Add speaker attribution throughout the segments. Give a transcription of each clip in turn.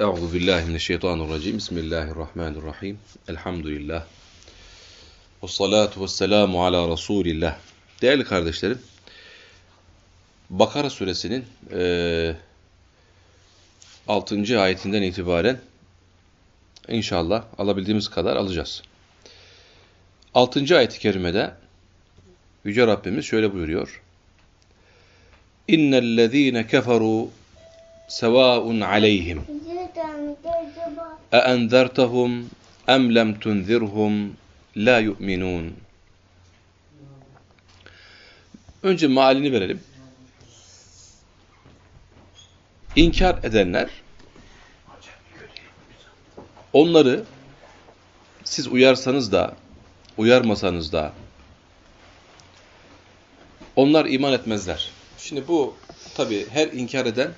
Speaker 1: Euzu billahi mineşşeytanirracim. Bismillahirrahmanirrahim. Elhamdülillah. Ve salatu ve selamu ala Resulillah. Değerli kardeşlerim, Bakara suresinin e, 6. ayetinden itibaren inşallah alabildiğimiz kadar alacağız. 6. ayet-i kerimede Yüce Rabbimiz şöyle buyuruyor. İnnellezîne keferû sevâun aleyhim اَاَنْذَرْتَهُمْ اَمْ لَمْ تُنْذِرْهُمْ لَا يُؤْمِنُونَ Önce mealini verelim. İnkar edenler, onları siz uyarsanız da, uyarmasanız da, onlar iman etmezler. Şimdi bu tabi her inkar eden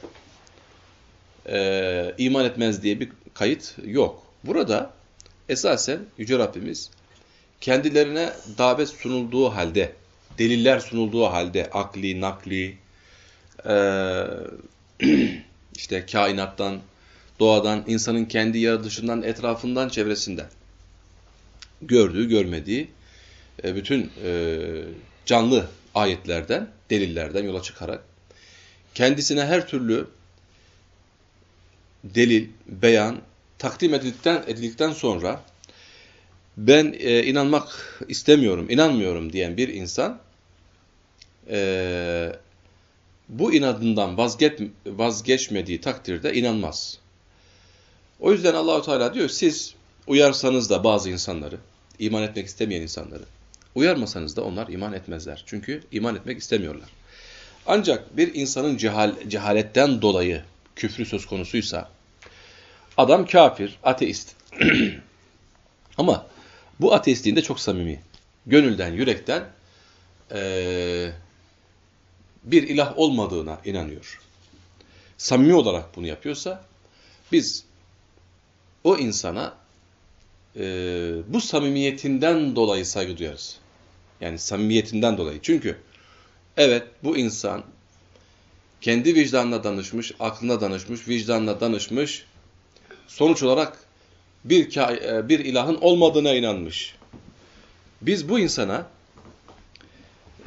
Speaker 1: e, iman etmez diye bir kayıt yok. Burada esasen Yüce Rabbimiz kendilerine davet sunulduğu halde, deliller sunulduğu halde, akli, nakli, e, işte kainattan, doğadan, insanın kendi yaratışından, etrafından, çevresinden gördüğü, görmediği e, bütün e, canlı ayetlerden, delillerden yola çıkarak kendisine her türlü delil, beyan takdim edildikten, edildikten sonra ben e, inanmak istemiyorum, inanmıyorum diyen bir insan e, bu inadından vazgeç, vazgeçmediği takdirde inanmaz. O yüzden Allahu Teala diyor siz uyarsanız da bazı insanları, iman etmek istemeyen insanları, uyarmasanız da onlar iman etmezler. Çünkü iman etmek istemiyorlar. Ancak bir insanın cehal, cehaletten dolayı küfrü söz konusuysa, adam kafir, ateist. Ama bu ateistliğin de çok samimi. Gönülden, yürekten ee, bir ilah olmadığına inanıyor. Samimi olarak bunu yapıyorsa, biz o insana e, bu samimiyetinden dolayı saygı duyarız. Yani samimiyetinden dolayı. Çünkü evet bu insan kendi vicdanına danışmış, aklına danışmış, vicdanına danışmış. Sonuç olarak bir, e, bir ilahın olmadığına inanmış. Biz bu insana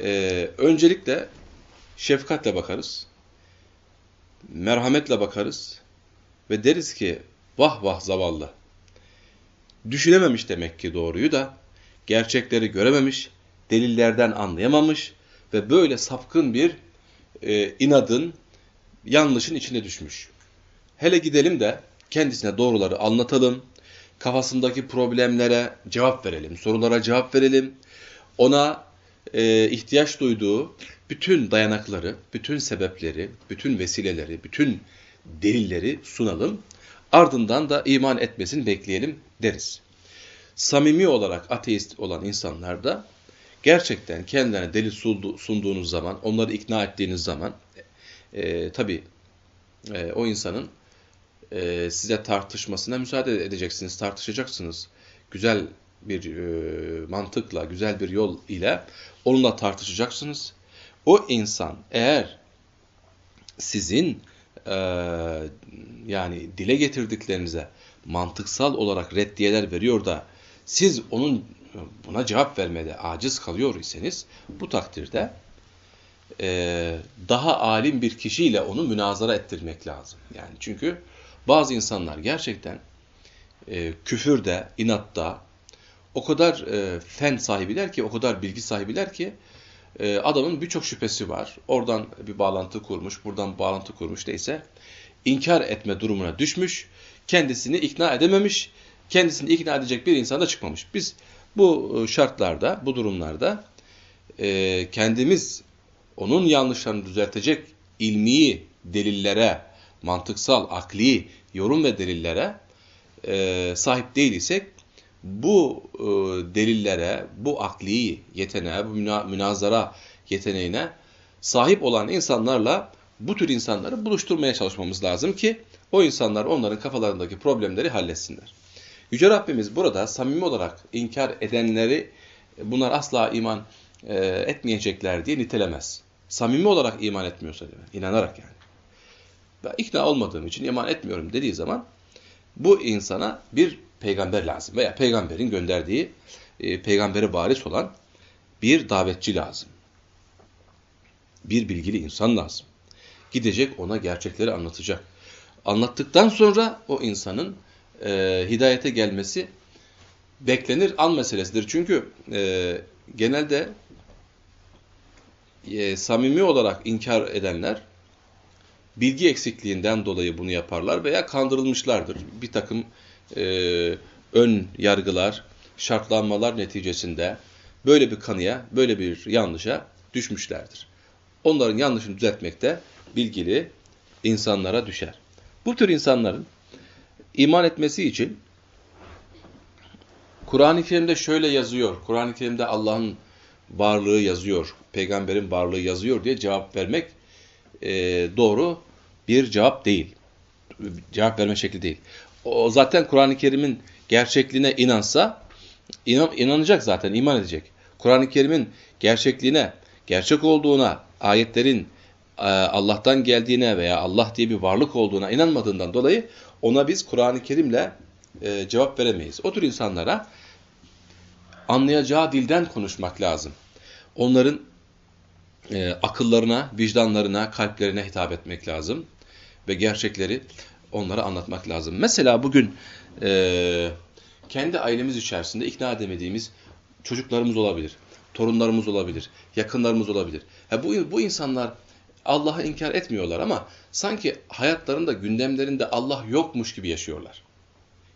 Speaker 1: e, öncelikle şefkatle bakarız, merhametle bakarız ve deriz ki vah vah zavallı. Düşünememiş demek ki doğruyu da, gerçekleri görememiş, delillerden anlayamamış ve böyle sapkın bir e, inadın, yanlışın içine düşmüş. Hele gidelim de kendisine doğruları anlatalım, kafasındaki problemlere cevap verelim, sorulara cevap verelim, ona e, ihtiyaç duyduğu bütün dayanakları, bütün sebepleri, bütün vesileleri, bütün delilleri sunalım. Ardından da iman etmesini bekleyelim deriz. Samimi olarak ateist olan insanlar da gerçekten kendilerine delil sunduğunuz zaman, onları ikna ettiğiniz zaman e, tabii e, o insanın e, size tartışmasına müsaade edeceksiniz, tartışacaksınız. Güzel bir e, mantıkla, güzel bir yol ile onunla tartışacaksınız. O insan eğer sizin e, yani dile getirdiklerinize mantıksal olarak reddiyeler veriyor da siz onun buna cevap vermede aciz kalıyor iseniz bu takdirde e, daha alim bir kişiyle onu münazara ettirmek lazım. Yani çünkü bazı insanlar gerçekten e, küfürde, inatta o kadar e, fen sahibiler ki, o kadar bilgi sahibiler ki e, adamın birçok şüphesi var. Oradan bir bağlantı kurmuş, buradan bağlantı kurmuş neyse. inkar etme durumuna düşmüş, kendisini ikna edememiş, kendisini ikna edecek bir insan da çıkmamış. Biz bu e, şartlarda, bu durumlarda e, kendimiz onun yanlışlarını düzeltecek ilmi delillere, mantıksal, akli yorum ve delillere e, sahip değilsek bu e, delillere, bu akli yeteneğe, bu münazara yeteneğine sahip olan insanlarla bu tür insanları buluşturmaya çalışmamız lazım ki o insanlar onların kafalarındaki problemleri halletsinler. Yüce Rabbimiz burada samimi olarak inkar edenleri bunlar asla iman e, etmeyecekler diye nitelemez. Samimi olarak iman etmiyorsa demek, inanarak yani. Ben ikna olmadığım için iman etmiyorum dediği zaman bu insana bir peygamber lazım veya peygamberin gönderdiği e, peygambere baris olan bir davetçi lazım. Bir bilgili insan lazım. Gidecek ona gerçekleri anlatacak. Anlattıktan sonra o insanın e, hidayete gelmesi beklenir an meselesidir. Çünkü e, genelde e, samimi olarak inkar edenler bilgi eksikliğinden dolayı bunu yaparlar veya kandırılmışlardır. Bir takım e, ön yargılar, şartlanmalar neticesinde böyle bir kanıya, böyle bir yanlışa düşmüşlerdir. Onların yanlışını düzeltmekte bilgili insanlara düşer. Bu tür insanların iman etmesi için Kur'an-ı Kerim'de şöyle yazıyor, Kur'an-ı Kerim'de Allah'ın varlığı yazıyor, peygamberin varlığı yazıyor diye cevap vermek e, doğru bir cevap değil. Cevap verme şekli değil. O zaten Kur'an-ı Kerim'in gerçekliğine inansa inan, inanacak zaten, iman edecek. Kur'an-ı Kerim'in gerçekliğine, gerçek olduğuna, ayetlerin e, Allah'tan geldiğine veya Allah diye bir varlık olduğuna inanmadığından dolayı ona biz Kur'an-ı Kerim'le e, cevap veremeyiz. O tür insanlara anlayacağı dilden konuşmak lazım. Onların e, akıllarına, vicdanlarına, kalplerine hitap etmek lazım ve gerçekleri onlara anlatmak lazım. Mesela bugün e, kendi ailemiz içerisinde ikna edemediğimiz çocuklarımız olabilir, torunlarımız olabilir, yakınlarımız olabilir. Ha, bu, bu insanlar Allah'ı inkar etmiyorlar ama sanki hayatlarında, gündemlerinde Allah yokmuş gibi yaşıyorlar.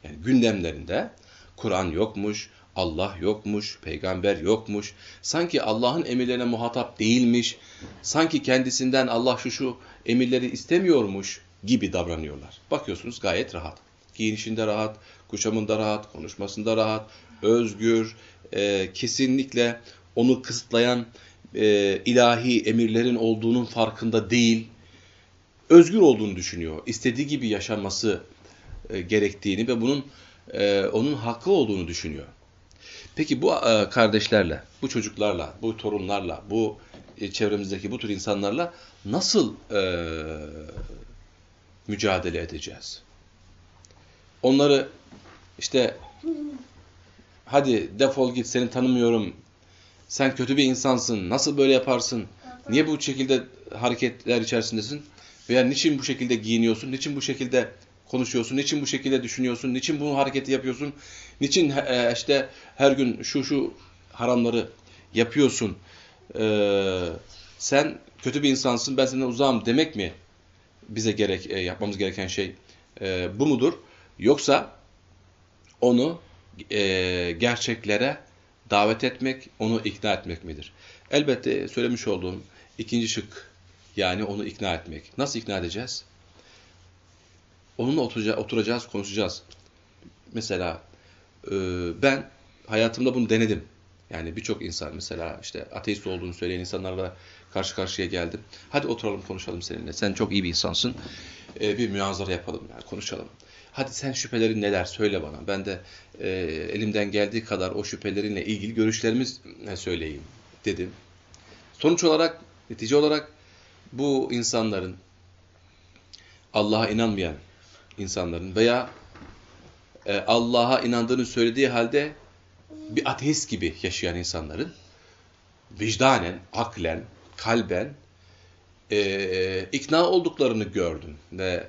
Speaker 1: Yani gündemlerinde Kur'an yokmuş, Allah yokmuş, peygamber yokmuş. Sanki Allah'ın emirlerine muhatap değilmiş. Sanki kendisinden Allah şu şu emirleri istemiyormuş gibi davranıyorlar. Bakıyorsunuz gayet rahat. Giyinişinde rahat, kuşamında rahat, konuşmasında rahat, özgür, e, kesinlikle onu kısıtlayan e, ilahi emirlerin olduğunun farkında değil. Özgür olduğunu düşünüyor. İstediği gibi yaşaması e, gerektiğini ve bunun e, onun hakkı olduğunu düşünüyor. Peki bu e, kardeşlerle, bu çocuklarla, bu torunlarla, bu çevremizdeki bu tür insanlarla nasıl e, mücadele edeceğiz? Onları işte hadi defol git seni tanımıyorum, sen kötü bir insansın, nasıl böyle yaparsın, niye bu şekilde hareketler içerisindesin? Veya niçin bu şekilde giyiniyorsun, niçin bu şekilde konuşuyorsun, niçin bu şekilde düşünüyorsun, niçin bu hareketi yapıyorsun, niçin e, işte her gün şu şu haramları yapıyorsun, e, sen kötü bir insansın, ben senden uzağım demek mi bize gerek e, yapmamız gereken şey e, bu mudur? Yoksa onu e, gerçeklere davet etmek, onu ikna etmek midir? Elbette söylemiş olduğum ikinci şık yani onu ikna etmek. Nasıl ikna edeceğiz? Onunla oturacağız, konuşacağız. Mesela e, ben hayatımda bunu denedim. Yani birçok insan mesela işte ateist olduğunu söyleyen insanlarla karşı karşıya geldim. Hadi oturalım konuşalım seninle. Sen çok iyi bir insansın. E, bir münazara yapalım yani konuşalım. Hadi sen şüphelerin neler söyle bana. Ben de e, elimden geldiği kadar o şüphelerinle ilgili görüşlerimiz söyleyeyim dedim. Sonuç olarak, netice olarak bu insanların Allah'a inanmayan insanların veya e, Allah'a inandığını söylediği halde bir ateist gibi yaşayan insanların vicdanen, aklen, kalben e, ikna olduklarını gördüm ve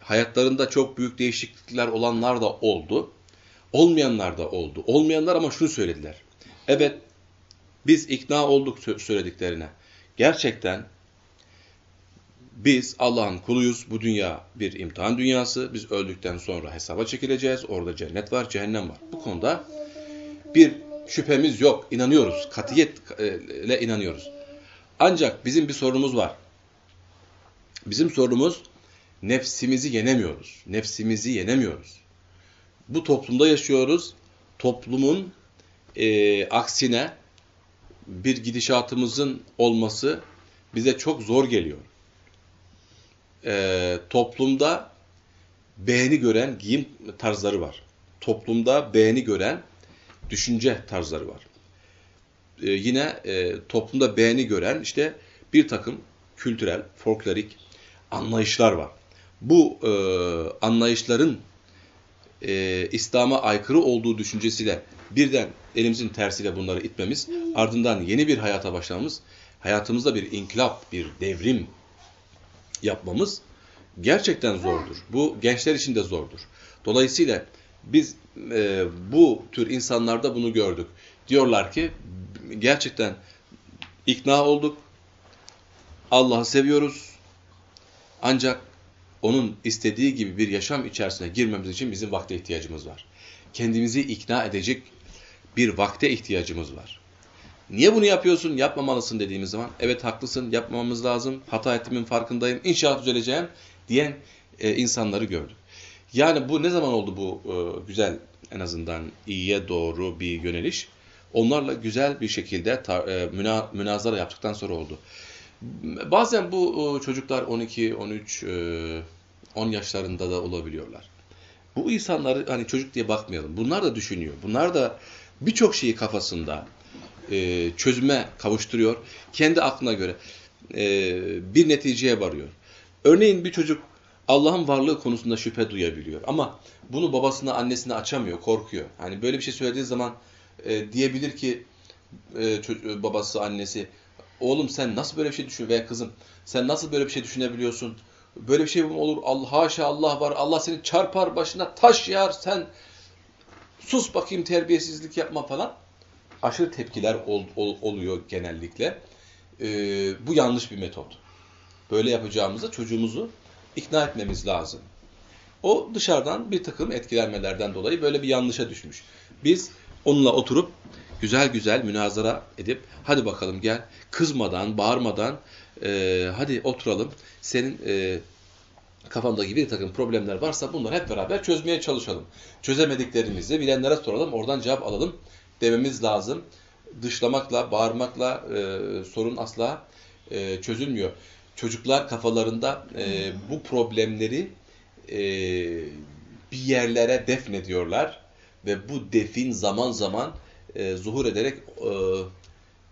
Speaker 1: hayatlarında çok büyük değişiklikler olanlar da oldu. Olmayanlar da oldu. Olmayanlar ama şunu söylediler. Evet biz ikna olduk söylediklerine. Gerçekten biz Allah'ın kuluyuz. Bu dünya bir imtihan dünyası. Biz öldükten sonra hesaba çekileceğiz. Orada cennet var, cehennem var. Bu konuda bir şüphemiz yok. İnanıyoruz. Katiyetle inanıyoruz. Ancak bizim bir sorunumuz var. Bizim sorunumuz nefsimizi yenemiyoruz. Nefsimizi yenemiyoruz. Bu toplumda yaşıyoruz. Toplumun e, aksine bir gidişatımızın olması bize çok zor geliyor e, toplumda beğeni gören giyim tarzları var. Toplumda beğeni gören düşünce tarzları var. E, yine e, toplumda beğeni gören işte bir takım kültürel, folklorik anlayışlar var. bu e, anlayışların e, İslam'a aykırı olduğu düşüncesiyle birden elimizin tersiyle bunları itmemiz, ardından yeni bir hayata başlamamız, hayatımızda bir inkılap, bir devrim yapmamız gerçekten zordur. Bu gençler için de zordur. Dolayısıyla biz e, bu tür insanlarda bunu gördük. Diyorlar ki gerçekten ikna olduk, Allah'ı seviyoruz ancak onun istediği gibi bir yaşam içerisine girmemiz için bizim vakte ihtiyacımız var. Kendimizi ikna edecek bir vakte ihtiyacımız var. Niye bunu yapıyorsun, yapmamalısın dediğimiz zaman, evet haklısın, yapmamamız lazım, hata ettiğimin farkındayım, inşallah düzeleceğim diyen e, insanları gördük. Yani bu ne zaman oldu bu e, güzel, en azından iyiye doğru bir yöneliş? Onlarla güzel bir şekilde tar, e, müna, münazara yaptıktan sonra oldu. Bazen bu e, çocuklar 12, 13, 10 yaşlarında da olabiliyorlar. Bu insanları hani çocuk diye bakmayalım. Bunlar da düşünüyor. Bunlar da birçok şeyi kafasında e, çözüme kavuşturuyor. Kendi aklına göre e, bir neticeye varıyor. Örneğin bir çocuk Allah'ın varlığı konusunda şüphe duyabiliyor. Ama bunu babasına, annesine açamıyor, korkuyor. Hani böyle bir şey söylediği zaman e, diyebilir ki e, çocuğu, babası, annesi, oğlum sen nasıl böyle bir şey düşün veya kızım sen nasıl böyle bir şey düşünebiliyorsun? Böyle bir şey mi olur? Allah haşa Allah var. Allah seni çarpar başına taş yar sen sus bakayım terbiyesizlik yapma falan. Aşırı tepkiler ol, ol, oluyor genellikle. Ee, bu yanlış bir metot. Böyle yapacağımızda çocuğumuzu ikna etmemiz lazım. O dışarıdan bir takım etkilenmelerden dolayı böyle bir yanlışa düşmüş. Biz onunla oturup güzel güzel münazara edip hadi bakalım gel kızmadan, bağırmadan e, hadi oturalım. Senin e, kafamdaki bir takım problemler varsa bunları hep beraber çözmeye çalışalım. Çözemediklerimizi bilenlere soralım, oradan cevap alalım dememiz lazım. Dışlamakla, bağırmakla e, sorun asla e, çözülmüyor. Çocuklar kafalarında e, bu problemleri e, bir yerlere defnediyorlar ve bu defin zaman zaman e, zuhur ederek e,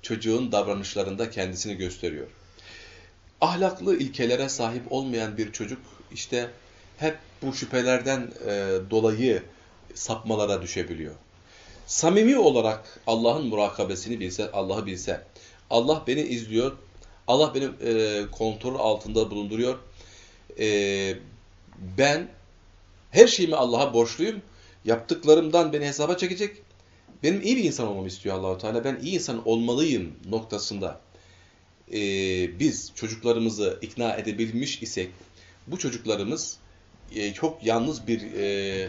Speaker 1: çocuğun davranışlarında kendisini gösteriyor. Ahlaklı ilkelere sahip olmayan bir çocuk işte hep bu şüphelerden e, dolayı sapmalara düşebiliyor. Samimi olarak Allah'ın murakabesini bilse, Allah'ı bilse, Allah beni izliyor, Allah beni e, kontrol altında bulunduruyor, e, ben her şeyimi Allah'a borçluyum, yaptıklarımdan beni hesaba çekecek, benim iyi bir insan olmamı istiyor Allahu Teala, ben iyi insan olmalıyım noktasında. E, biz çocuklarımızı ikna edebilmiş isek, bu çocuklarımız e, çok yalnız bir e,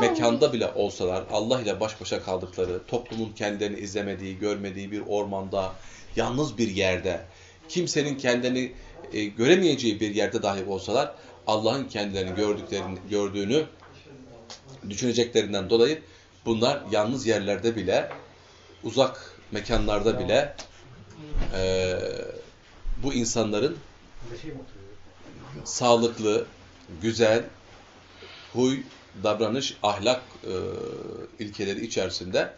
Speaker 1: mekanda bile olsalar, Allah ile baş başa kaldıkları, toplumun kendilerini izlemediği, görmediği bir ormanda, yalnız bir yerde, kimsenin kendini e, göremeyeceği bir yerde dahi olsalar, Allah'ın kendilerini gördüklerini, gördüğünü düşüneceklerinden dolayı bunlar yalnız yerlerde bile, uzak mekanlarda bile e, bu insanların sağlıklı, güzel, huy, davranış, ahlak e, ilkeleri içerisinde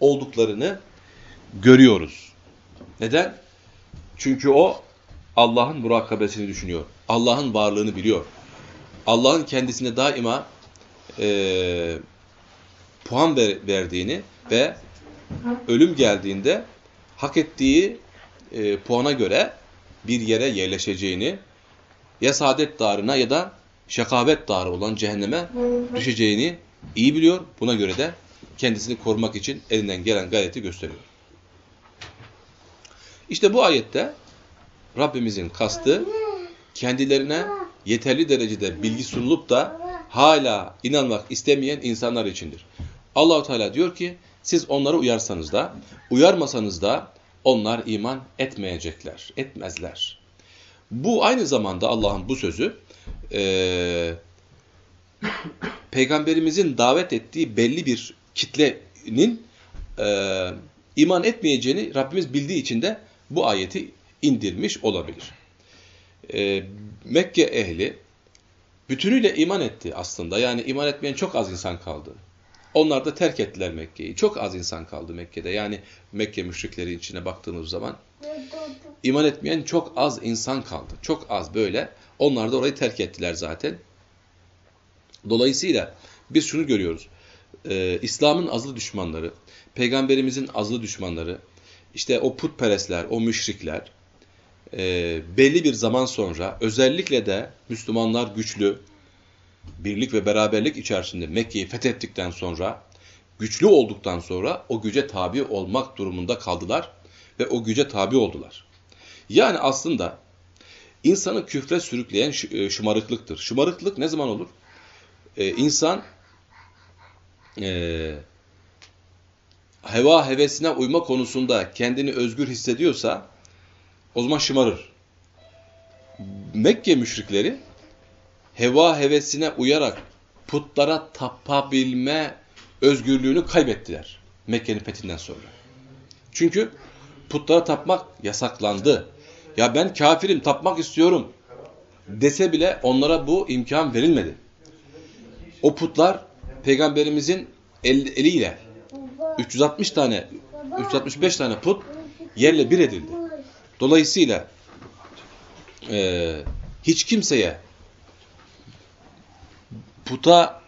Speaker 1: olduklarını görüyoruz. Neden? Çünkü o Allah'ın murakabesini düşünüyor. Allah'ın varlığını biliyor. Allah'ın kendisine daima e, puan ver, verdiğini ve ölüm geldiğinde hak ettiği e, puana göre bir yere yerleşeceğini ya saadet darına ya da şakabet darı olan cehenneme düşeceğini iyi biliyor. Buna göre de kendisini korumak için elinden gelen gayreti gösteriyor. İşte bu ayette Rabbimizin kastı kendilerine yeterli derecede bilgi sunulup da hala inanmak istemeyen insanlar içindir. Allahu Teala diyor ki siz onları uyarsanız da uyarmasanız da onlar iman etmeyecekler, etmezler. Bu aynı zamanda Allah'ın bu sözü e, peygamberimizin davet ettiği belli bir kitlenin e, iman etmeyeceğini Rabbimiz bildiği için de bu ayeti indirmiş olabilir. E, Mekke ehli bütünüyle iman etti aslında. Yani iman etmeyen çok az insan kaldı. Onlar da terk ettiler Mekke'yi. Çok az insan kaldı Mekke'de. Yani Mekke müşrikleri içine baktığımız zaman iman etmeyen çok az insan kaldı. Çok az böyle Onlar da orayı terk ettiler zaten. Dolayısıyla biz şunu görüyoruz. Ee, İslam'ın azılı düşmanları, Peygamberimizin azılı düşmanları, işte o putperestler, o müşrikler e, belli bir zaman sonra özellikle de Müslümanlar güçlü, birlik ve beraberlik içerisinde Mekke'yi fethettikten sonra, güçlü olduktan sonra o güce tabi olmak durumunda kaldılar ve o güce tabi oldular. Yani aslında insanı küfre sürükleyen e, şımarıklıktır. Şımarıklık ne zaman olur? Ee, insan e, heva hevesine uyma konusunda kendini özgür hissediyorsa o zaman şımarır. Mekke müşrikleri heva hevesine uyarak putlara tapabilme özgürlüğünü kaybettiler Mekke'nin fethinden sonra. Çünkü putlara tapmak yasaklandı. Ya ben kafirim tapmak istiyorum dese bile onlara bu imkan verilmedi. O putlar peygamberimizin el, eliyle 360 tane 365 tane put yerle bir edildi. Dolayısıyla e, hiç kimseye puta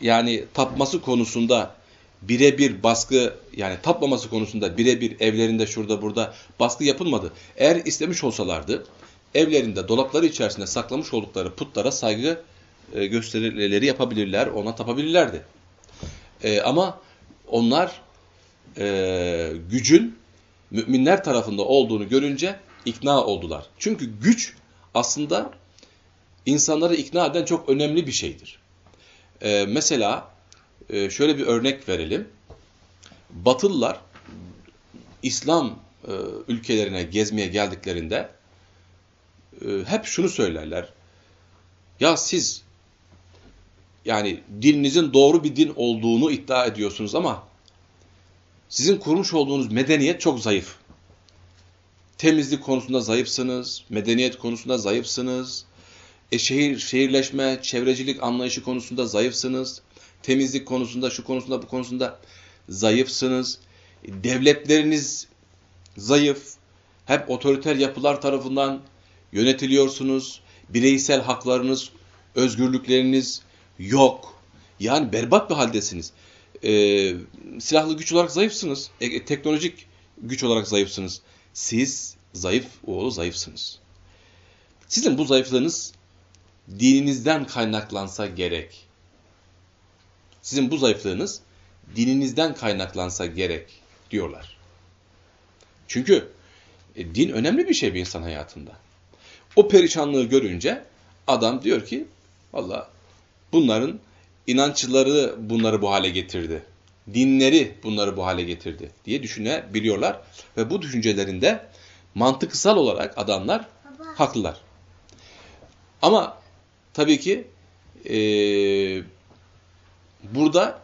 Speaker 1: yani tapması konusunda birebir baskı yani tapmaması konusunda birebir evlerinde şurada burada baskı yapılmadı. Eğer istemiş olsalardı evlerinde dolapları içerisinde saklamış oldukları putlara saygı e, gösterileri yapabilirler, ona tapabilirlerdi. E, ama onlar e, gücün müminler tarafında olduğunu görünce ikna oldular. Çünkü güç aslında insanları ikna eden çok önemli bir şeydir. E, mesela e, şöyle bir örnek verelim. Batılılar İslam e, ülkelerine gezmeye geldiklerinde e, hep şunu söylerler. Ya siz yani dininizin doğru bir din olduğunu iddia ediyorsunuz ama sizin kurmuş olduğunuz medeniyet çok zayıf. Temizlik konusunda zayıfsınız, medeniyet konusunda zayıfsınız, e şehir şehirleşme, çevrecilik anlayışı konusunda zayıfsınız, temizlik konusunda, şu konusunda, bu konusunda zayıfsınız. Devletleriniz zayıf, hep otoriter yapılar tarafından yönetiliyorsunuz, bireysel haklarınız, özgürlükleriniz yok. Yani berbat bir haldesiniz. Ee, silahlı güç olarak zayıfsınız. E, teknolojik güç olarak zayıfsınız. Siz zayıf oğlu zayıfsınız. Sizin bu zayıflığınız dininizden kaynaklansa gerek. Sizin bu zayıflığınız dininizden kaynaklansa gerek diyorlar. Çünkü e, din önemli bir şey bir insan hayatında. O perişanlığı görünce adam diyor ki valla bunların inançları bunları bu hale getirdi. Dinleri bunları bu hale getirdi diye düşünebiliyorlar. Ve bu düşüncelerinde mantıksal olarak adamlar haklılar. Ama tabii ki e, burada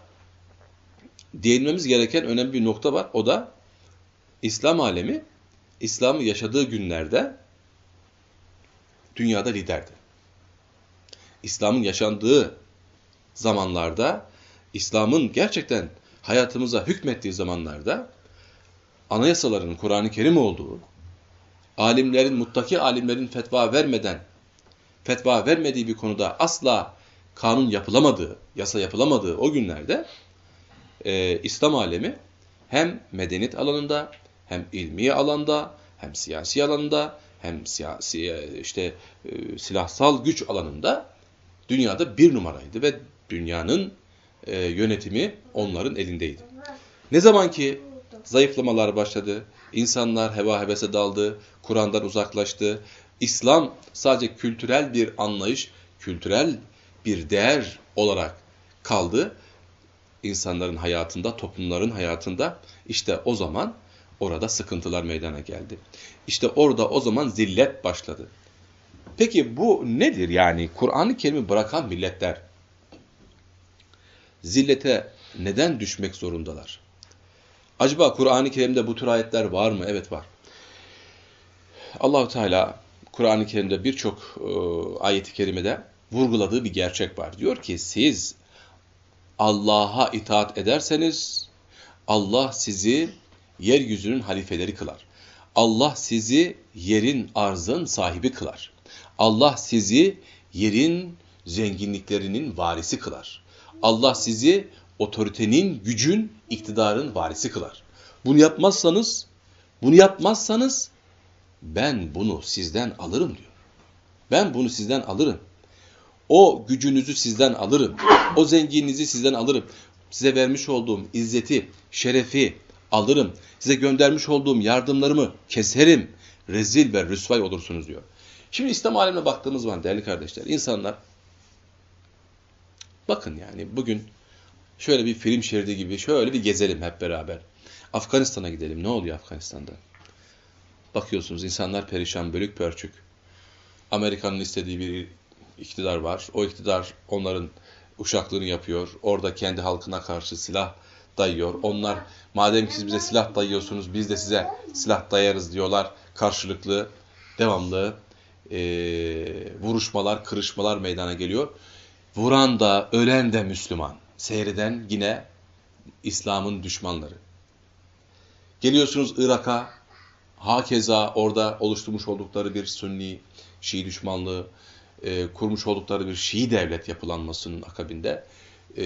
Speaker 1: değinmemiz gereken önemli bir nokta var. O da İslam alemi, İslam'ı yaşadığı günlerde dünyada liderdi. İslam'ın yaşandığı zamanlarda, İslam'ın gerçekten hayatımıza hükmettiği zamanlarda anayasaların Kur'an-ı Kerim olduğu, alimlerin, muttaki alimlerin fetva vermeden, fetva vermediği bir konuda asla kanun yapılamadığı, yasa yapılamadığı o günlerde e, İslam alemi hem medeniyet alanında, hem ilmi alanda, hem siyasi alanda, hem siyasi işte e, silahsal güç alanında dünyada bir numaraydı ve dünyanın e, yönetimi onların elindeydi. Ne zaman ki zayıflamalar başladı, insanlar heva hevese daldı, Kur'an'dan uzaklaştı, İslam sadece kültürel bir anlayış, kültürel bir değer olarak kaldı insanların hayatında, toplumların hayatında. İşte o zaman orada sıkıntılar meydana geldi. İşte orada o zaman zillet başladı. Peki bu nedir yani? Kur'an-ı Kerim'i bırakan milletler zillete neden düşmek zorundalar? Acaba Kur'an-ı Kerim'de bu tür ayetler var mı? Evet var. Allahu Teala Kur'an-ı Kerim'de birçok e, ayet-i kerimede vurguladığı bir gerçek var. Diyor ki siz Allah'a itaat ederseniz Allah sizi yeryüzünün halifeleri kılar. Allah sizi yerin arzın sahibi kılar. Allah sizi yerin zenginliklerinin varisi kılar. Allah sizi otoritenin, gücün, iktidarın varisi kılar. Bunu yapmazsanız, bunu yapmazsanız ben bunu sizden alırım diyor. Ben bunu sizden alırım. O gücünüzü sizden alırım. O zenginliğinizi sizden alırım. Size vermiş olduğum izzeti, şerefi alırım. Size göndermiş olduğum yardımlarımı keserim. Rezil ve rüsvay olursunuz diyor. Şimdi İslam alemine baktığımız zaman değerli kardeşler, insanlar bakın yani bugün şöyle bir film şeridi gibi şöyle bir gezelim hep beraber. Afganistan'a gidelim. Ne oluyor Afganistan'da? Bakıyorsunuz insanlar perişan, bölük pörçük. Amerika'nın istediği bir iktidar var. O iktidar onların uşaklığını yapıyor. Orada kendi halkına karşı silah dayıyor. Onlar madem ki siz bize silah dayıyorsunuz biz de size silah dayarız diyorlar. Karşılıklı, devamlı e, vuruşmalar, kırışmalar meydana geliyor. Vuran da, ölen de Müslüman. Seyreden yine İslam'ın düşmanları. Geliyorsunuz Irak'a, hakeza orada oluşturmuş oldukları bir Sünni, Şii düşmanlığı, e, kurmuş oldukları bir Şii devlet yapılanmasının akabinde e,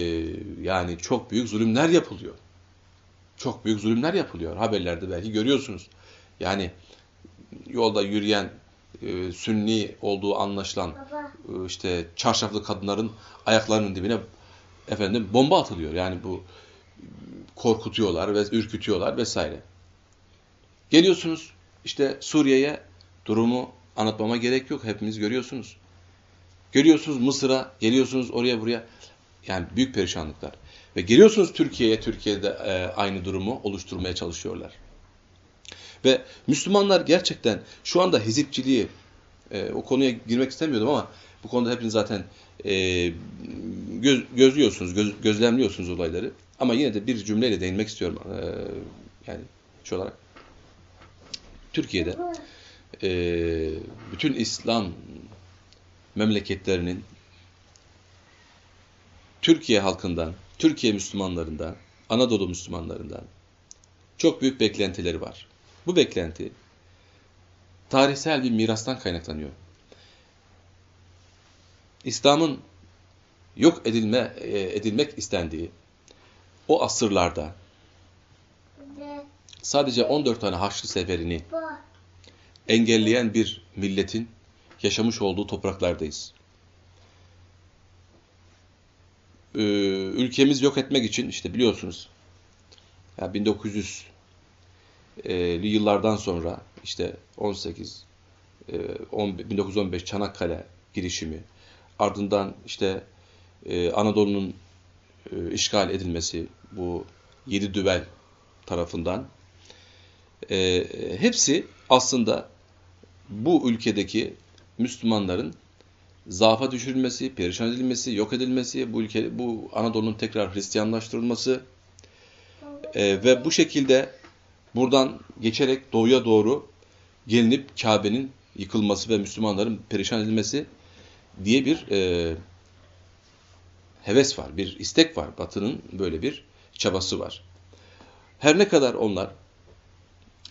Speaker 1: yani çok büyük zulümler yapılıyor. Çok büyük zulümler yapılıyor. Haberlerde belki görüyorsunuz. Yani yolda yürüyen e, Sünni olduğu anlaşılan e, işte çarşaflı kadınların ayaklarının dibine efendim bomba atılıyor. Yani bu korkutuyorlar ve ürkütüyorlar vesaire. Geliyorsunuz işte Suriye'ye durumu anlatmama gerek yok. Hepimiz görüyorsunuz. Görüyorsunuz Mısır'a, geliyorsunuz oraya buraya. Yani büyük perişanlıklar. Ve geliyorsunuz Türkiye'ye, Türkiye'de e, aynı durumu oluşturmaya çalışıyorlar. Ve Müslümanlar gerçekten şu anda hizipçiliği, e, o konuya girmek istemiyordum ama bu konuda hepiniz zaten e, göz, gözlüyorsunuz, göz, gözlemliyorsunuz olayları. Ama yine de bir cümleyle değinmek istiyorum. E, yani şu olarak. Türkiye'de e, bütün İslam memleketlerinin Türkiye halkından, Türkiye Müslümanlarından, Anadolu Müslümanlarından çok büyük beklentileri var. Bu beklenti tarihsel bir mirastan kaynaklanıyor. İslam'ın yok edilme e, edilmek istendiği o asırlarda sadece 14 tane Haçlı seferini engelleyen bir milletin yaşamış olduğu topraklardayız. Ee, ülkemiz yok etmek için işte biliyorsunuz ya 1900'li yıllardan sonra işte 18 1915 Çanakkale girişimi ardından işte e, Anadolu'nun e, işgal edilmesi bu yedi düvel tarafından e, hepsi aslında bu ülkedeki Müslümanların zaafa düşürülmesi, perişan edilmesi, yok edilmesi, bu ülke, bu Anadolu'nun tekrar Hristiyanlaştırılması e, ve bu şekilde buradan geçerek doğuya doğru gelinip Kabe'nin yıkılması ve Müslümanların perişan edilmesi diye bir e, heves var, bir istek var. Batı'nın böyle bir çabası var. Her ne kadar onlar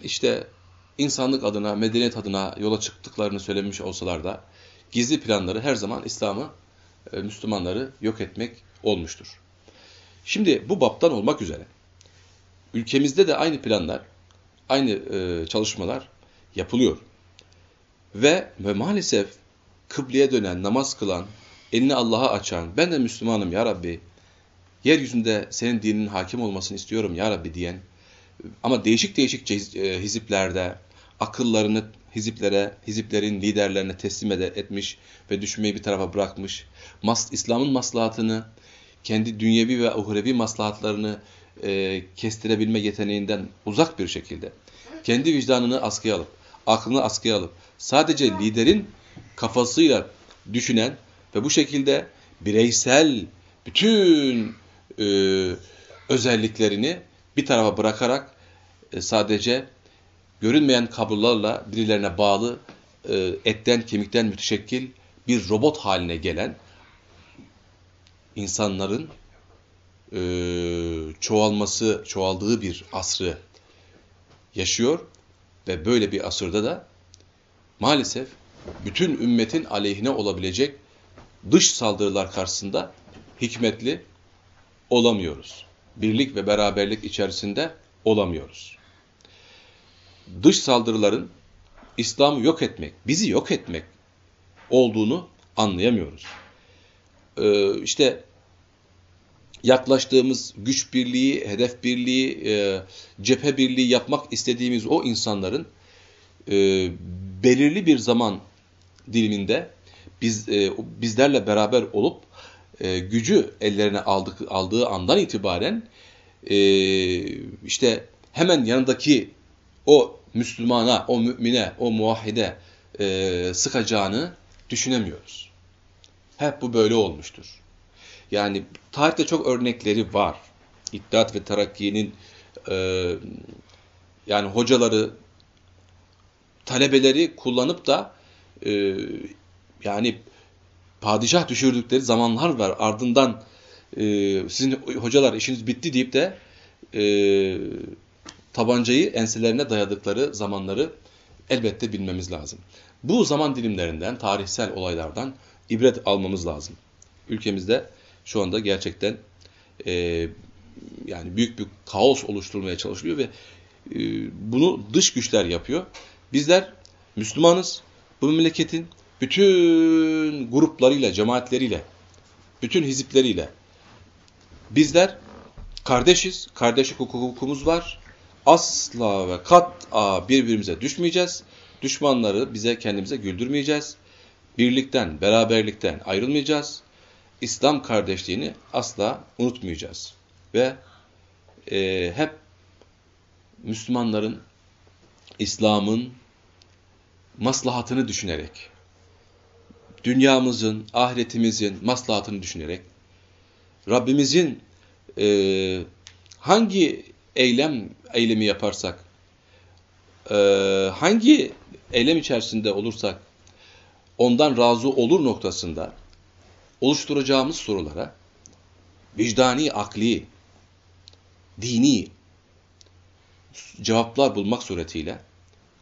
Speaker 1: işte insanlık adına, medeniyet adına yola çıktıklarını söylemiş olsalar da gizli planları her zaman İslam'ı, e, Müslümanları yok etmek olmuştur. Şimdi bu baptan olmak üzere ülkemizde de aynı planlar, aynı e, çalışmalar yapılıyor. Ve, ve maalesef kıbleye dönen, namaz kılan, elini Allah'a açan, ben de Müslümanım ya Rabbi, yeryüzünde senin dininin hakim olmasını istiyorum ya Rabbi diyen, ama değişik değişik e, hiziplerde akıllarını hiziplere, hiziplerin liderlerine teslim etmiş ve düşünmeyi bir tarafa bırakmış. Mas, İslam'ın maslahatını, kendi dünyevi ve uhrevi maslahatlarını e, kestirebilme yeteneğinden uzak bir şekilde kendi vicdanını askıya alıp, aklını askıya alıp sadece liderin kafasıyla düşünen ve bu şekilde bireysel bütün e, özelliklerini bir tarafa bırakarak e, sadece görünmeyen kablolarla birilerine bağlı e, etten kemikten müteşekkil bir robot haline gelen insanların e, çoğalması, çoğaldığı bir asrı yaşıyor ve böyle bir asırda da maalesef bütün ümmetin aleyhine olabilecek dış saldırılar karşısında hikmetli olamıyoruz. Birlik ve beraberlik içerisinde olamıyoruz. Dış saldırıların İslam'ı yok etmek, bizi yok etmek olduğunu anlayamıyoruz. Ee, işte yaklaştığımız güç birliği, hedef birliği, e, cephe birliği yapmak istediğimiz o insanların e, belirli bir zaman diliminde biz e, bizlerle beraber olup e, gücü ellerine aldık, aldığı andan itibaren e, işte hemen yanındaki o Müslümana, o mümine, o muvahhide e, sıkacağını düşünemiyoruz. Hep bu böyle olmuştur. Yani tarihte çok örnekleri var. İttihat ve Terakki'nin e, yani hocaları, talebeleri kullanıp da e, yani padişah düşürdükleri zamanlar var. Ardından e, sizin hocalar işiniz bitti deyip de e, tabancayı enselerine dayadıkları zamanları elbette bilmemiz lazım. Bu zaman dilimlerinden, tarihsel olaylardan ibret almamız lazım. Ülkemizde şu anda gerçekten e, yani büyük bir kaos oluşturulmaya çalışılıyor ve e, bunu dış güçler yapıyor. Bizler Müslümanız. Bu memleketin bütün gruplarıyla, cemaatleriyle, bütün hizipleriyle bizler kardeşiz. Kardeşlik hukukumuz var. Asla ve kat'a birbirimize düşmeyeceğiz. Düşmanları bize kendimize güldürmeyeceğiz. Birlikten, beraberlikten ayrılmayacağız. İslam kardeşliğini asla unutmayacağız. Ve e, hep Müslümanların, İslam'ın maslahatını düşünerek, dünyamızın, ahiretimizin maslahatını düşünerek, Rabbimizin e, hangi eylem eylemi yaparsak, e, hangi eylem içerisinde olursak, ondan razı olur noktasında oluşturacağımız sorulara vicdani, akli, dini cevaplar bulmak suretiyle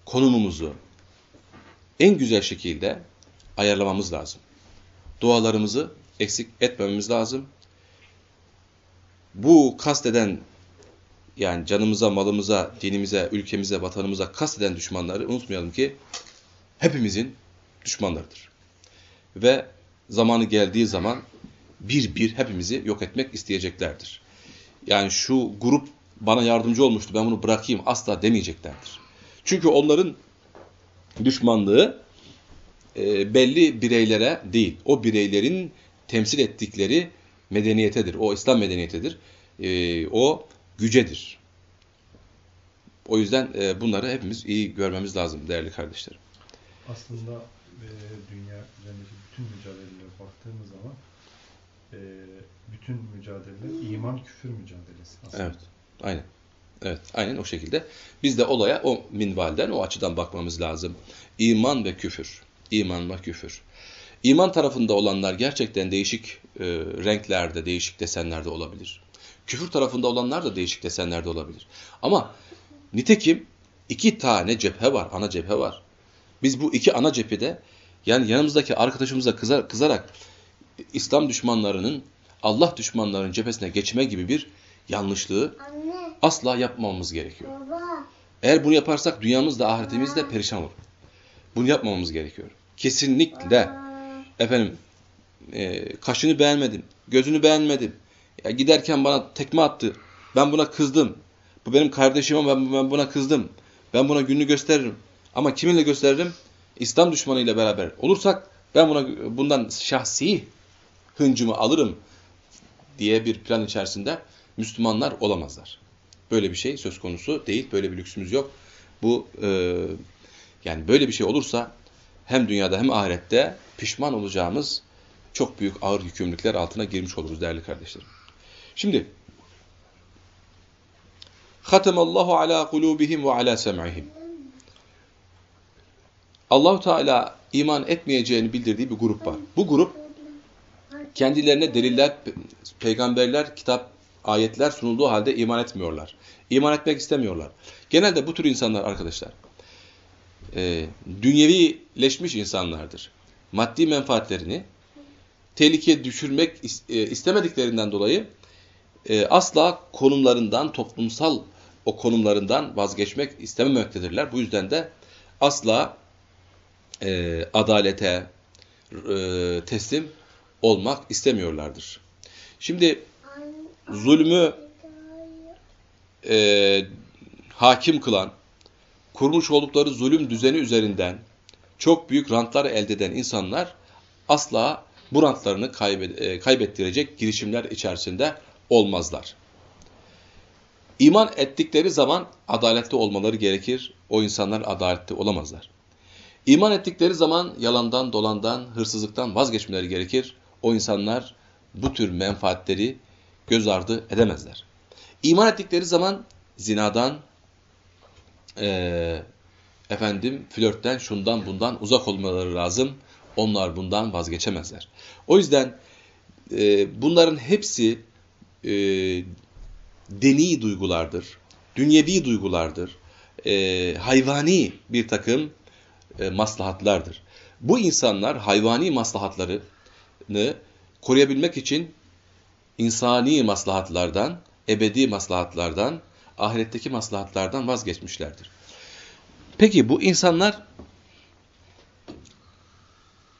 Speaker 1: konumumuzu en güzel şekilde ayarlamamız lazım. Dualarımızı eksik etmememiz lazım. Bu kasteden yani canımıza, malımıza, dinimize, ülkemize, vatanımıza kasteden düşmanları unutmayalım ki hepimizin düşmanlarıdır. Ve zamanı geldiği zaman bir bir hepimizi yok etmek isteyeceklerdir. Yani şu grup bana yardımcı olmuştu ben bunu bırakayım asla demeyeceklerdir. Çünkü onların düşmanlığı e, belli bireylere değil, o bireylerin temsil ettikleri medeniyetedir. O İslam medeniyetidir. E, o gücedir. O yüzden e, bunları hepimiz iyi görmemiz lazım değerli kardeşlerim.
Speaker 2: Aslında e, dünya üzerindeki bütün mücadelelere baktığımız zaman e, bütün mücadeleler iman küfür mücadelesi aslında.
Speaker 1: Evet. Aynen. Evet, aynen o şekilde. Biz de olaya o minvalden, o açıdan bakmamız lazım. İman ve küfür. İman ve küfür. İman tarafında olanlar gerçekten değişik e, renklerde, değişik desenlerde olabilir. Küfür tarafında olanlar da değişik desenlerde olabilir. Ama nitekim iki tane cephe var, ana cephe var. Biz bu iki ana cephede yani yanımızdaki arkadaşımıza kızar, kızarak İslam düşmanlarının Allah düşmanlarının cephesine geçme gibi bir yanlışlığı Anne. asla yapmamamız gerekiyor. Baba. Eğer bunu yaparsak dünyamız da ahiretimiz de perişan olur. Bunu yapmamamız gerekiyor. Kesinlikle efendim e, kaşını beğenmedim, gözünü beğenmedim. Ya giderken bana tekme attı. Ben buna kızdım. Bu benim kardeşim ama ben, buna kızdım. Ben buna gününü gösteririm. Ama kiminle gösteririm? İslam düşmanıyla beraber olursak ben buna bundan şahsi hıncımı alırım diye bir plan içerisinde Müslümanlar olamazlar. Böyle bir şey söz konusu değil. Böyle bir lüksümüz yok. Bu e, yani böyle bir şey olursa hem dünyada hem ahirette pişman olacağımız çok büyük ağır yükümlülükler altına girmiş oluruz değerli kardeşlerim. Şimdi Allahu ala kulubihim ve ala sem'ihim. Allahu Teala iman etmeyeceğini bildirdiği bir grup var. Bu grup kendilerine deliller, peygamberler, kitap, ayetler sunulduğu halde iman etmiyorlar. İman etmek istemiyorlar. Genelde bu tür insanlar arkadaşlar e, dünyevileşmiş insanlardır. Maddi menfaatlerini tehlikeye düşürmek e, istemediklerinden dolayı e, asla konumlarından, toplumsal o konumlarından vazgeçmek istememektedirler. Bu yüzden de asla e, adalete e, teslim olmak istemiyorlardır. Şimdi zulmü e, hakim kılan, kurmuş oldukları zulüm düzeni üzerinden çok büyük rantlar elde eden insanlar asla bu rantlarını kaybet, e, kaybettirecek girişimler içerisinde olmazlar. İman ettikleri zaman adaletli olmaları gerekir. O insanlar adaletli olamazlar. İman ettikleri zaman yalandan, dolandan, hırsızlıktan vazgeçmeleri gerekir. O insanlar bu tür menfaatleri göz ardı edemezler. İman ettikleri zaman zinadan, e, efendim flörtten, şundan bundan uzak olmaları lazım. Onlar bundan vazgeçemezler. O yüzden e, bunların hepsi e, deni duygulardır, dünyevi duygulardır, e, hayvani bir takım e, maslahatlardır. Bu insanlar hayvani maslahatlarını koruyabilmek için insani maslahatlardan, ebedi maslahatlardan, ahiretteki maslahatlardan vazgeçmişlerdir. Peki bu insanlar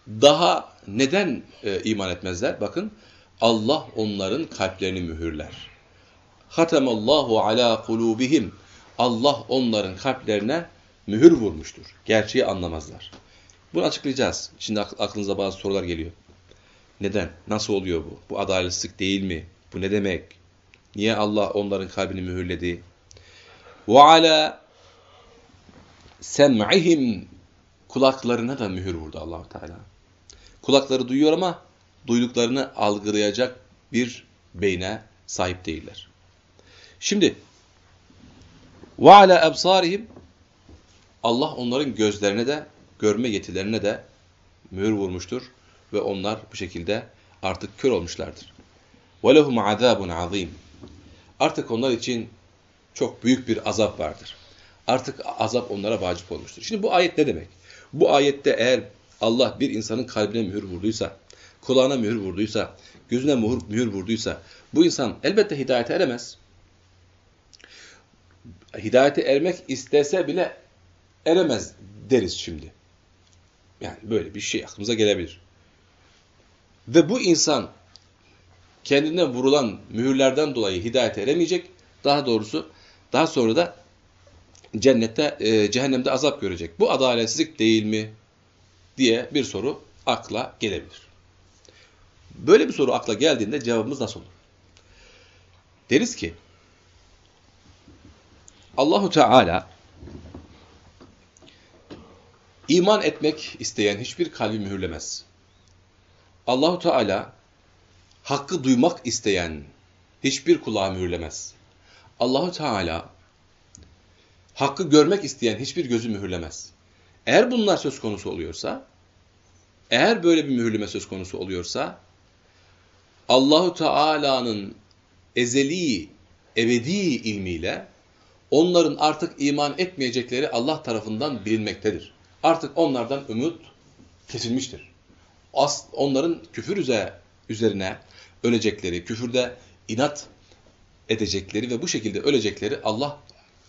Speaker 1: daha neden e, iman etmezler? Bakın Allah onların kalplerini mühürler. Hatemallahu ala kulubihim. Allah onların kalplerine mühür vurmuştur. Gerçeği anlamazlar. Bunu açıklayacağız. Şimdi aklınıza bazı sorular geliyor. Neden? Nasıl oluyor bu? Bu adaletsizlik değil mi? Bu ne demek? Niye Allah onların kalbini mühürledi? Ve ala sem'ihim kulaklarına da mühür vurdu allah Teala. Kulakları duyuyor ama duyduklarını algılayacak bir beyne sahip değiller. Şimdi ve ala ebsarihim Allah onların gözlerine de görme yetilerine de mühür vurmuştur ve onlar bu şekilde artık kör olmuşlardır. وَلَهُمْ عَذَابٌ عَظِيمٌ Artık onlar için çok büyük bir azap vardır. Artık azap onlara vacip olmuştur. Şimdi bu ayet ne demek? Bu ayette eğer Allah bir insanın kalbine mühür vurduysa, kulağına mühür vurduysa, gözüne mühür, mühür vurduysa bu insan elbette hidayete eremez. Hidayete ermek istese bile eremez deriz şimdi. Yani böyle bir şey aklımıza gelebilir. Ve bu insan kendine vurulan mühürlerden dolayı hidayete eremeyecek. Daha doğrusu daha sonra da cennette, e, cehennemde azap görecek. Bu adaletsizlik değil mi? diye bir soru akla gelebilir. Böyle bir soru akla geldiğinde cevabımız nasıl olur? Deriz ki Allahu Teala iman etmek isteyen hiçbir kalbi mühürlemez. Allahu Teala hakkı duymak isteyen hiçbir kulağı mühürlemez. Allahu Teala hakkı görmek isteyen hiçbir gözü mühürlemez. Eğer bunlar söz konusu oluyorsa, eğer böyle bir mühürleme söz konusu oluyorsa, Allahu Teala'nın ezeli, ebedi ilmiyle onların artık iman etmeyecekleri Allah tarafından bilinmektedir. Artık onlardan umut kesilmiştir. As, onların küfür üzerine ölecekleri, küfürde inat edecekleri ve bu şekilde ölecekleri Allah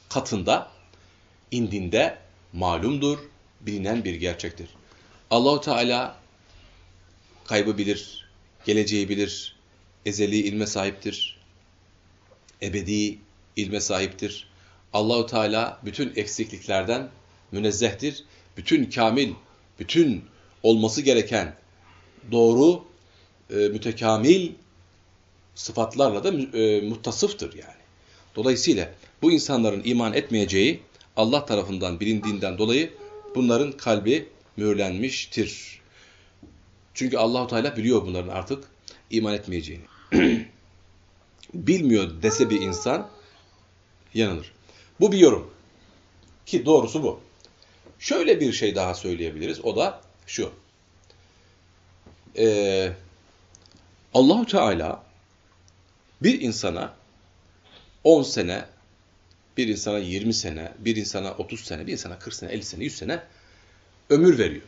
Speaker 1: katında, indinde malumdur, bilinen bir gerçektir. Allahu Teala kaybı bilir, geleceği bilir, ezeli ilme sahiptir, ebedi ilme sahiptir. Allahu Teala bütün eksikliklerden münezzehtir. Bütün kamil, bütün olması gereken doğru, e, mütekamil sıfatlarla da e, muttasıftır yani. Dolayısıyla bu insanların iman etmeyeceği Allah tarafından bilindiğinden dolayı bunların kalbi mühürlenmiştir. Çünkü Allahu Teala biliyor bunların artık iman etmeyeceğini. Bilmiyor dese bir insan yanılır. Bu bir yorum. Ki doğrusu bu. Şöyle bir şey daha söyleyebiliriz. O da şu. Ee, Allahu Teala bir insana 10 sene bir insana 20 sene, bir insana 30 sene, bir insana 40 sene, 50 sene, 100 sene ömür veriyor.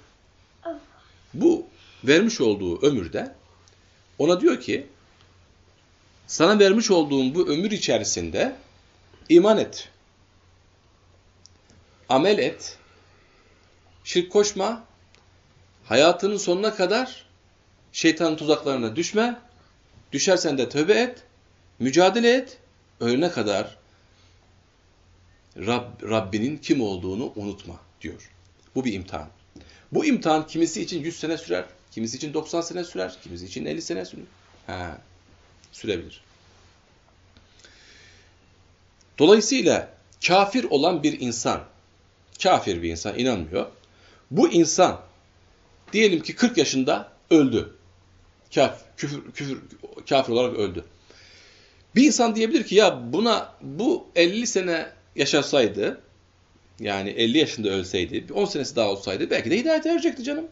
Speaker 1: Bu vermiş olduğu ömürde ona diyor ki sana vermiş olduğum bu ömür içerisinde iman et. Amel et. Şirk koşma. Hayatının sonuna kadar şeytanın tuzaklarına düşme. Düşersen de tövbe et. Mücadele et. Ölene kadar Rab, Rabbinin kim olduğunu unutma diyor. Bu bir imtihan. Bu imtihan kimisi için 100 sene sürer, kimisi için 90 sene sürer, kimisi için 50 sene sürer. Ha, sürebilir. Dolayısıyla kafir olan bir insan, kafir bir insan inanmıyor. Bu insan diyelim ki 40 yaşında öldü. Kafir, küfür, küfür, kafir olarak öldü. Bir insan diyebilir ki ya buna bu 50 sene yaşasaydı yani 50 yaşında ölseydi, 10 senesi daha olsaydı belki de hidayete erecekti canım.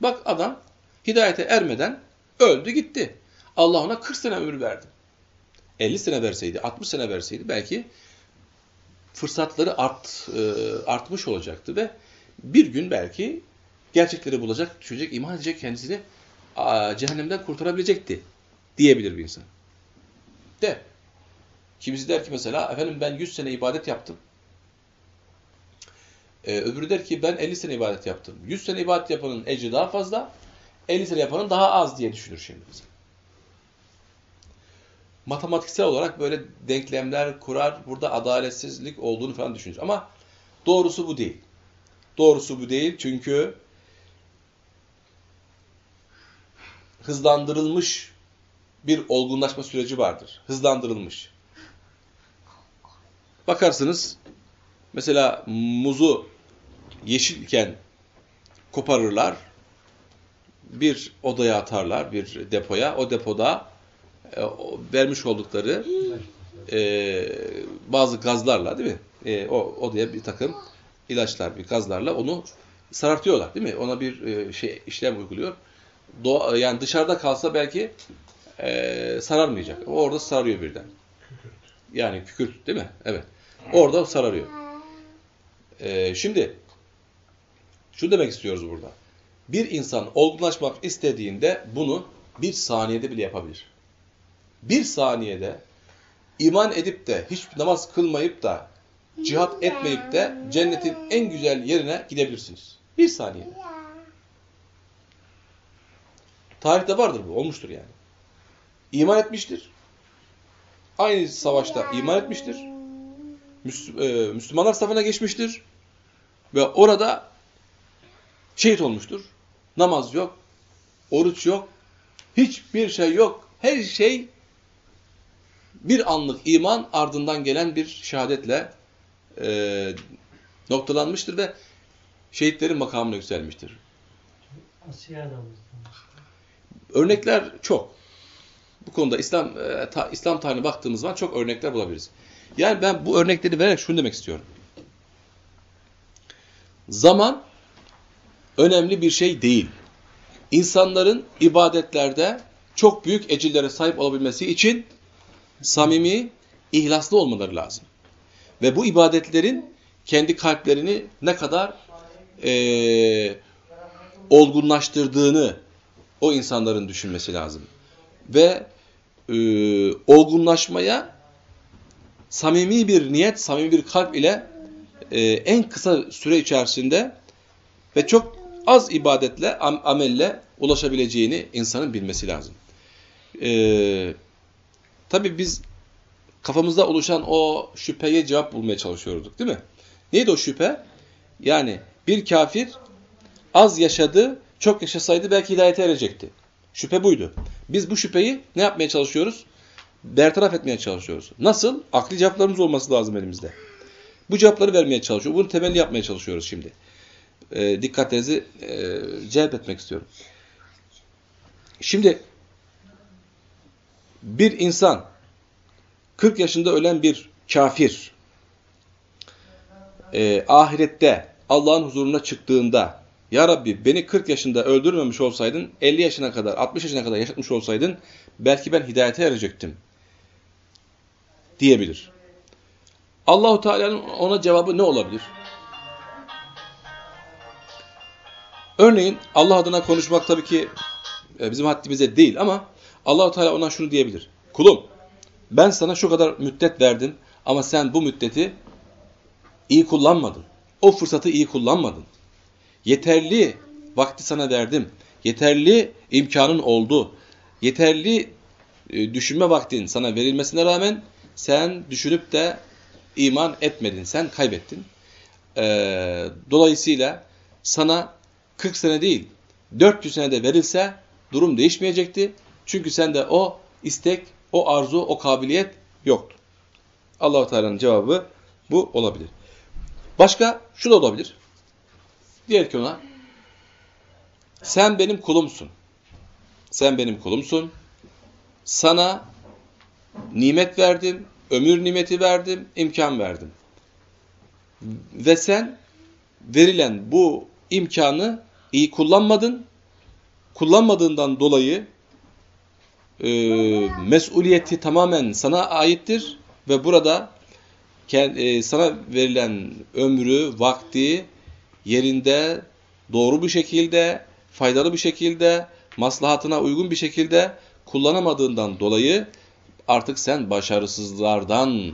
Speaker 1: Bak adam hidayete ermeden öldü gitti. Allah ona 40 sene ömür verdi. 50 sene verseydi, 60 sene verseydi belki fırsatları art, e, artmış olacaktı ve bir gün belki gerçekleri bulacak, düşecek, iman edecek, kendisini cehennemden kurtarabilecekti diyebilir bir insan. De. Kimisi der ki mesela, efendim ben 100 sene ibadet yaptım. Ee, öbürü der ki ben 50 sene ibadet yaptım. 100 sene ibadet yapanın ecri daha fazla, 50 sene yapanın daha az diye düşünür şimdi mesela. Matematiksel olarak böyle denklemler kurar, burada adaletsizlik olduğunu falan düşünür. Ama doğrusu bu değil. Doğrusu bu değil çünkü hızlandırılmış bir olgunlaşma süreci vardır. Hızlandırılmış. Bakarsınız mesela muzu yeşilken koparırlar, bir odaya atarlar, bir depoya. O depoda e, vermiş oldukları e, bazı gazlarla değil mi? E, o odaya bir takım ilaçlar, bir gazlarla onu sarartıyorlar değil mi? Ona bir e, şey işlem uyguluyor. Doğa, yani dışarıda kalsa belki e, sararmayacak. O orada sararıyor birden. Yani kükürt değil mi? Evet. Orada sararıyor. E, şimdi şunu demek istiyoruz burada. Bir insan olgunlaşmak istediğinde bunu bir saniyede bile yapabilir. Bir saniyede iman edip de hiç namaz kılmayıp da cihat etmeyip de cennetin en güzel yerine gidebilirsiniz. Bir saniyede. Tarihte vardır bu, olmuştur yani. İman etmiştir. Aynı savaşta iman etmiştir. E, Müslümanlar safına geçmiştir. Ve orada şehit olmuştur. Namaz yok, oruç yok, hiçbir şey yok. Her şey bir anlık iman ardından gelen bir şehadetle e, noktalanmıştır ve şehitlerin makamına yükselmiştir. Örnekler çok. Bu konuda İslam e, ta, İslam tarihine baktığımız zaman çok örnekler bulabiliriz. Yani ben bu örnekleri vererek şunu demek istiyorum. Zaman önemli bir şey değil. İnsanların ibadetlerde çok büyük ecillere sahip olabilmesi için samimi, ihlaslı olmaları lazım. Ve bu ibadetlerin kendi kalplerini ne kadar e, olgunlaştırdığını o insanların düşünmesi lazım. Ve e, olgunlaşmaya samimi bir niyet, samimi bir kalp ile e, en kısa süre içerisinde ve çok az ibadetle, am amelle ulaşabileceğini insanın bilmesi lazım. Ee, Tabi biz kafamızda oluşan o şüpheye cevap bulmaya çalışıyorduk değil mi? Neydi o şüphe? Yani bir kafir az yaşadı, çok yaşasaydı belki hidayete erecekti. Şüphe buydu. Biz bu şüpheyi ne yapmaya çalışıyoruz? Bertaraf etmeye çalışıyoruz. Nasıl? Akli cevaplarımız olması lazım elimizde. Bu cevapları vermeye çalışıyoruz. Bunu temelli yapmaya çalışıyoruz şimdi. E, dikkatinizi e, celp etmek istiyorum. Şimdi bir insan 40 yaşında ölen bir kafir e, ahirette Allah'ın huzuruna çıktığında Ya Rabbi beni 40 yaşında öldürmemiş olsaydın 50 yaşına kadar 60 yaşına kadar yaşatmış olsaydın belki ben hidayete erecektim diyebilir. Allahu Teala'nın ona cevabı ne olabilir? Örneğin Allah adına konuşmak tabii ki e, bizim haddimize değil ama Allahu Teala ona şunu diyebilir. Kulum ben sana şu kadar müddet verdim ama sen bu müddeti iyi kullanmadın. O fırsatı iyi kullanmadın. Yeterli vakti sana verdim. Yeterli imkanın oldu. Yeterli e, düşünme vaktin sana verilmesine rağmen sen düşünüp de iman etmedin. Sen kaybettin. E, dolayısıyla sana 40 sene değil 400 senede verilse durum değişmeyecekti. Çünkü sende o istek, o arzu, o kabiliyet yoktu. Allahu Teala'nın cevabı bu olabilir. Başka şu da olabilir. Diğer ki ona sen benim kulumsun. Sen benim kulumsun. Sana nimet verdim, ömür nimeti verdim, imkan verdim. Ve sen verilen bu imkanı iyi kullanmadın. Kullanmadığından dolayı e, mesuliyeti tamamen sana aittir ve burada e, sana verilen ömrü, vakti yerinde, doğru bir şekilde, faydalı bir şekilde, maslahatına uygun bir şekilde kullanamadığından dolayı artık sen başarısızlardan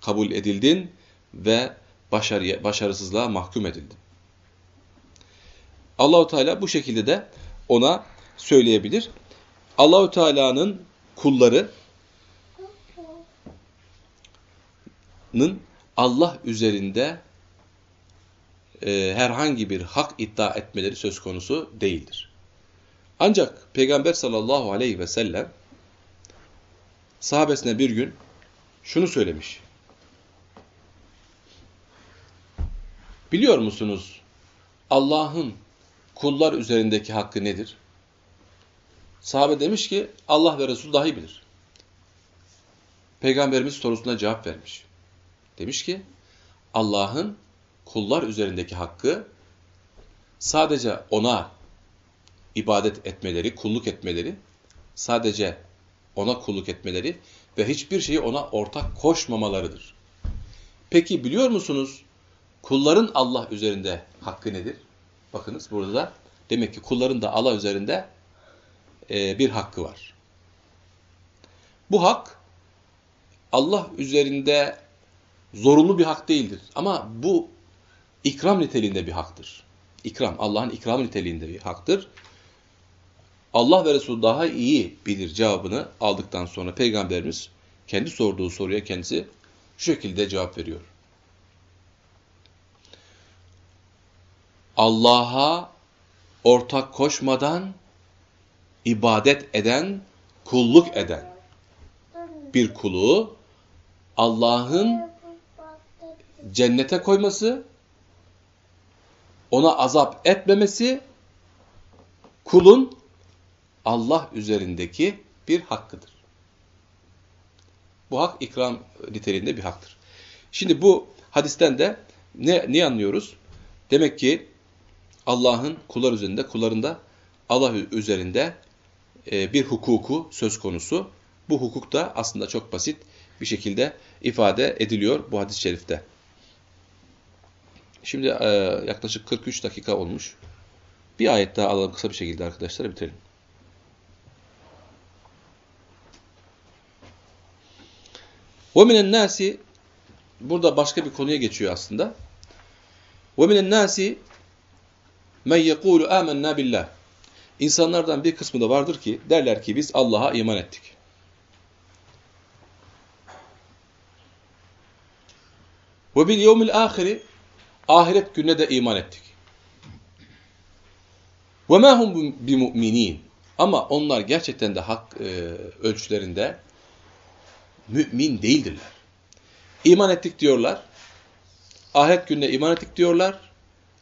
Speaker 1: kabul edildin ve başarıya, başarısızlığa mahkum edildin. Allahu Teala bu şekilde de ona söyleyebilir. Allahu Teala'nın kulları Allah üzerinde e, herhangi bir hak iddia etmeleri söz konusu değildir. Ancak Peygamber sallallahu aleyhi ve sellem sahabesine bir gün şunu söylemiş. Biliyor musunuz Allah'ın kullar üzerindeki hakkı nedir? Sahabe demiş ki Allah ve Resul dahi bilir. Peygamberimiz sorusuna cevap vermiş. Demiş ki Allah'ın kullar üzerindeki hakkı sadece ona ibadet etmeleri, kulluk etmeleri, sadece ona kulluk etmeleri ve hiçbir şeyi ona ortak koşmamalarıdır. Peki biliyor musunuz kulların Allah üzerinde hakkı nedir? Bakınız burada da demek ki kulların da Allah üzerinde e, bir hakkı var. Bu hak Allah üzerinde zorunlu bir hak değildir. Ama bu ikram niteliğinde bir haktır. İkram, Allah'ın ikram niteliğinde bir haktır. Allah ve Resul daha iyi bilir cevabını aldıktan sonra Peygamberimiz kendi sorduğu soruya kendisi şu şekilde cevap veriyor. Allah'a ortak koşmadan ibadet eden, kulluk eden bir kulu Allah'ın cennete koyması, ona azap etmemesi kulun Allah üzerindeki bir hakkıdır. Bu hak ikram niteliğinde bir haktır. Şimdi bu hadisten de ne, ne anlıyoruz? Demek ki Allah'ın kullar üzerinde, kullarında Allah üzerinde e, bir hukuku söz konusu. Bu hukuk da aslında çok basit bir şekilde ifade ediliyor bu hadis-i şerifte. Şimdi e, yaklaşık 43 dakika olmuş. Bir ayet daha alalım kısa bir şekilde arkadaşlar bitirelim. وَمِنَ النَّاسِ Burada başka bir konuya geçiyor aslında. وَمِنَ النَّاسِ men yekulu amennâ billah. İnsanlardan bir kısmı da vardır ki derler ki biz Allah'a iman ettik. Ve bil yevmil ahiri ahiret gününe de iman ettik. Ve ma hum bi. Ama onlar gerçekten de hak e, ölçülerinde mümin değildirler. İman ettik diyorlar. Ahiret gününe iman ettik diyorlar.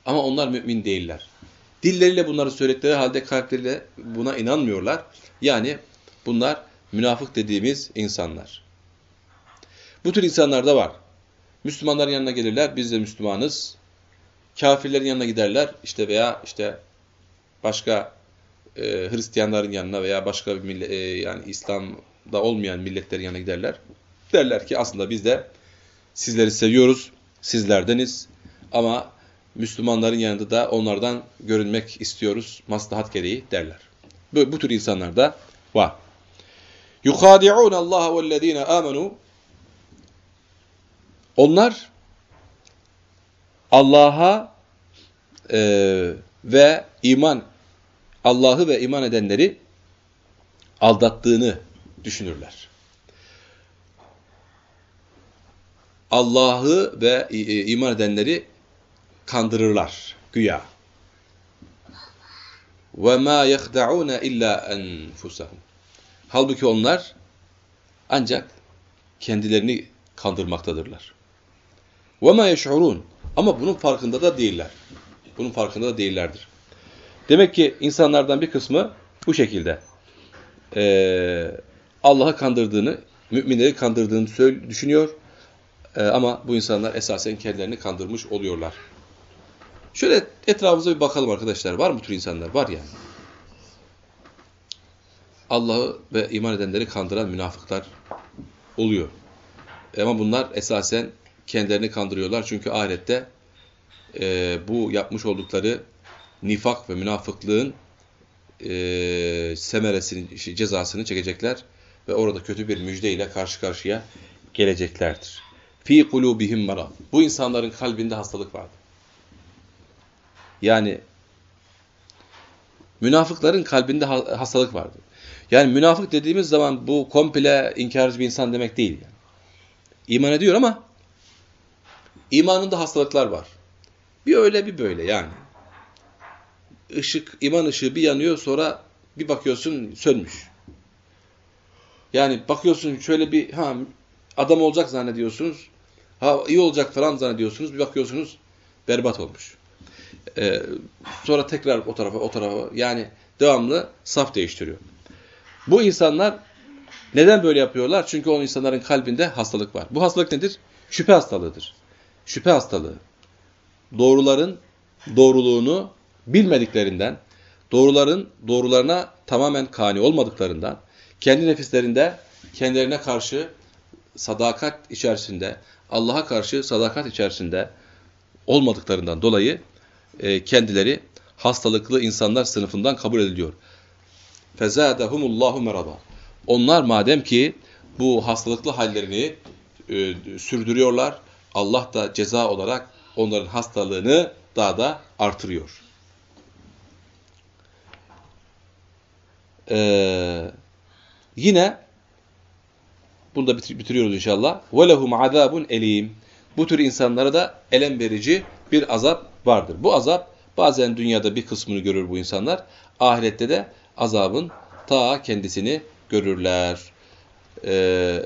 Speaker 1: Ama onlar mümin değiller. Dilleriyle bunları söyledikleri halde kalpleriyle buna inanmıyorlar. Yani bunlar münafık dediğimiz insanlar. Bu tür insanlar da var. Müslümanların yanına gelirler, biz de Müslümanız. Kafirlerin yanına giderler, işte veya işte başka e, Hristiyanların yanına veya başka bir millet, e, yani İslam'da olmayan milletlerin yanına giderler. Derler ki aslında biz de sizleri seviyoruz, sizlerdeniz ama Müslümanların yanında da onlardan görünmek istiyoruz, maslahat gereği derler. Bu, bu tür insanlar da var. يُخَادِعُونَ اللّٰهَ وَالَّذ۪ينَ آمَنُوا Onlar Allah'a e, ve iman Allah'ı ve iman edenleri aldattığını düşünürler. Allah'ı ve iman edenleri kandırırlar güya. Ve ma yehda'un illa enfusahum. Halbuki onlar ancak kendilerini kandırmaktadırlar. Ve ma yeş'urun. Ama bunun farkında da değiller. Bunun farkında da değillerdir. Demek ki insanlardan bir kısmı bu şekilde e, Allah'ı kandırdığını, müminleri kandırdığını düşünüyor. E, ama bu insanlar esasen kendilerini kandırmış oluyorlar. Şöyle etrafımıza bir bakalım arkadaşlar. Var mı tür insanlar? Var yani. Allah'ı ve iman edenleri kandıran münafıklar oluyor. Ama bunlar esasen kendilerini kandırıyorlar. Çünkü ahirette e, bu yapmış oldukları nifak ve münafıklığın e, semeresini, cezasını çekecekler ve orada kötü bir müjdeyle karşı karşıya geleceklerdir. Fi kulubihim marad. Bu insanların kalbinde hastalık vardır. Yani münafıkların kalbinde hastalık vardır. Yani münafık dediğimiz zaman bu komple inkarcı bir insan demek değil. Yani. İman ediyor ama imanında hastalıklar var. Bir öyle bir böyle yani ışık, iman ışığı bir yanıyor sonra bir bakıyorsun sönmüş. Yani bakıyorsun şöyle bir ha adam olacak zannediyorsunuz. Ha iyi olacak falan zannediyorsunuz. Bir bakıyorsunuz berbat olmuş. Ee, sonra tekrar o tarafa o tarafa yani devamlı saf değiştiriyor. Bu insanlar neden böyle yapıyorlar? Çünkü o insanların kalbinde hastalık var. Bu hastalık nedir? Şüphe hastalığıdır. Şüphe hastalığı. Doğruların doğruluğunu bilmediklerinden, doğruların doğrularına tamamen kani olmadıklarından, kendi nefislerinde kendilerine karşı sadakat içerisinde, Allah'a karşı sadakat içerisinde olmadıklarından dolayı e, kendileri hastalıklı insanlar sınıfından kabul ediliyor. فَزَادَهُمُ اللّٰهُ مَرَضًا Onlar madem ki bu hastalıklı hallerini e, sürdürüyorlar, Allah da ceza olarak onların hastalığını daha da artırıyor. Ee, yine bunu da bitiriyoruz inşallah. وَلَهُمْ عَذَابٌ elim. Bu tür insanlara da elem verici bir azap vardır. Bu azap bazen dünyada bir kısmını görür bu insanlar. Ahirette de azabın ta kendisini görürler. Ee,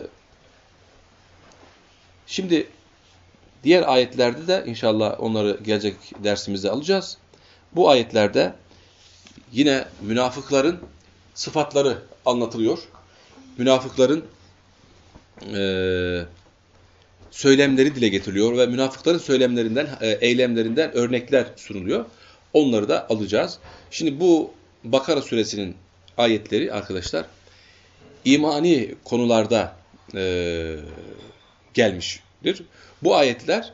Speaker 1: şimdi diğer ayetlerde de inşallah onları gelecek dersimizde alacağız. Bu ayetlerde yine münafıkların sıfatları anlatılıyor. Münafıkların e, söylemleri dile getiriliyor ve münafıkların söylemlerinden, e, eylemlerinden örnekler sunuluyor. Onları da alacağız. Şimdi bu Bakara suresinin ayetleri arkadaşlar imani konularda e, gelmiştir. Bu ayetler